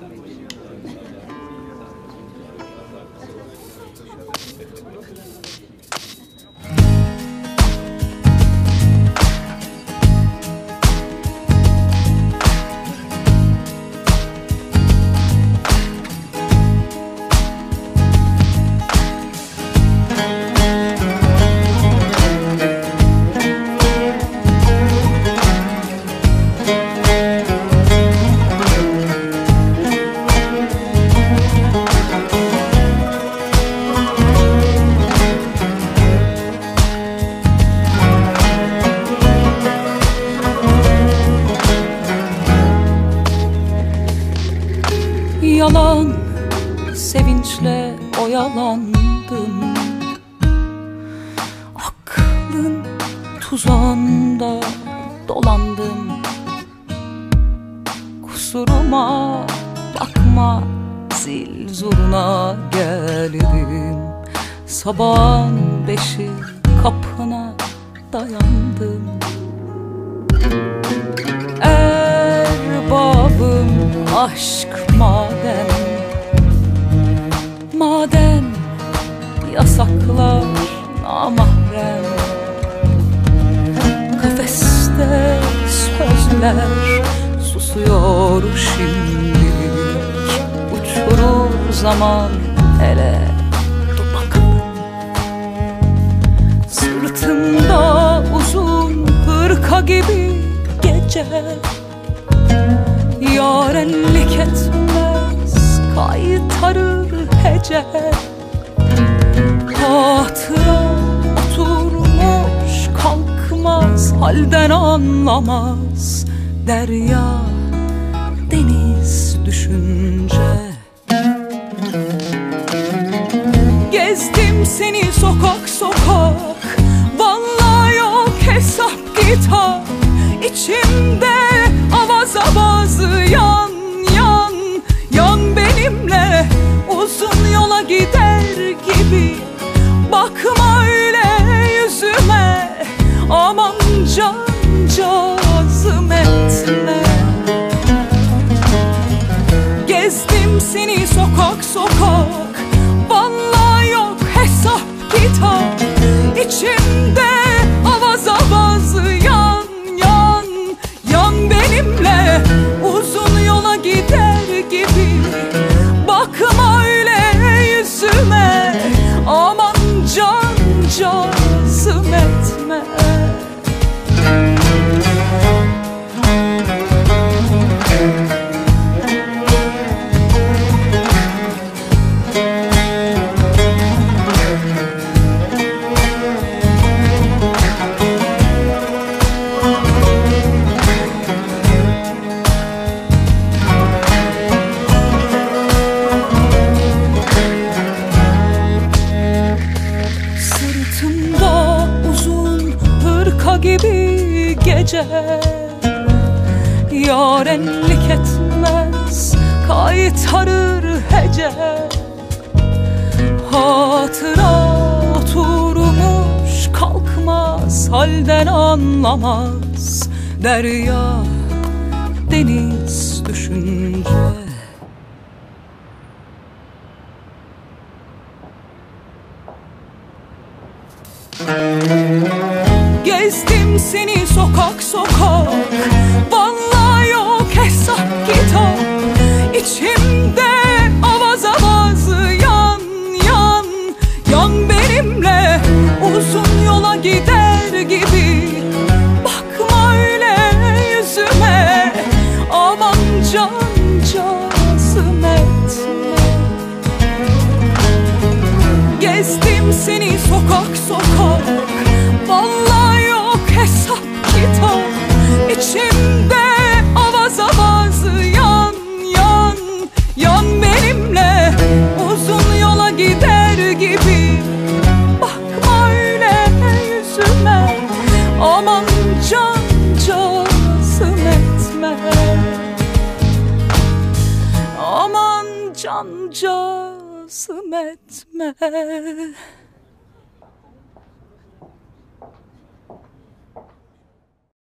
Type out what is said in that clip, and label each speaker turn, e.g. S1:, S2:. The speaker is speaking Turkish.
S1: Gracias. Yalan sevinçle oyalandım Aklın tuzağında dolandım Kusuruma bakma zil zurna geldim. Sabahın beşi kapına dayandım. Erbabım aşk yasaklar namahrem. Kafeste sözler susuyor şimdilik Uçurur zaman hele dur bakalım. Sırtımda uzun hırka gibi gece. Yarenlik etmez kaytarır hece Hatıra oturmuş kalkmaz halden anlamaz. Derya deniz düşünce. Gezdim seni sokak sokak gibi gece. Yarenlik etmez kaytarır hece. Hatıra oturmuş kalkmaz halden anlamaz. Derya deniz düşünce Gezdim seni sokak sokak. Vallahi yok hesap kitap. İçimde Cazım etme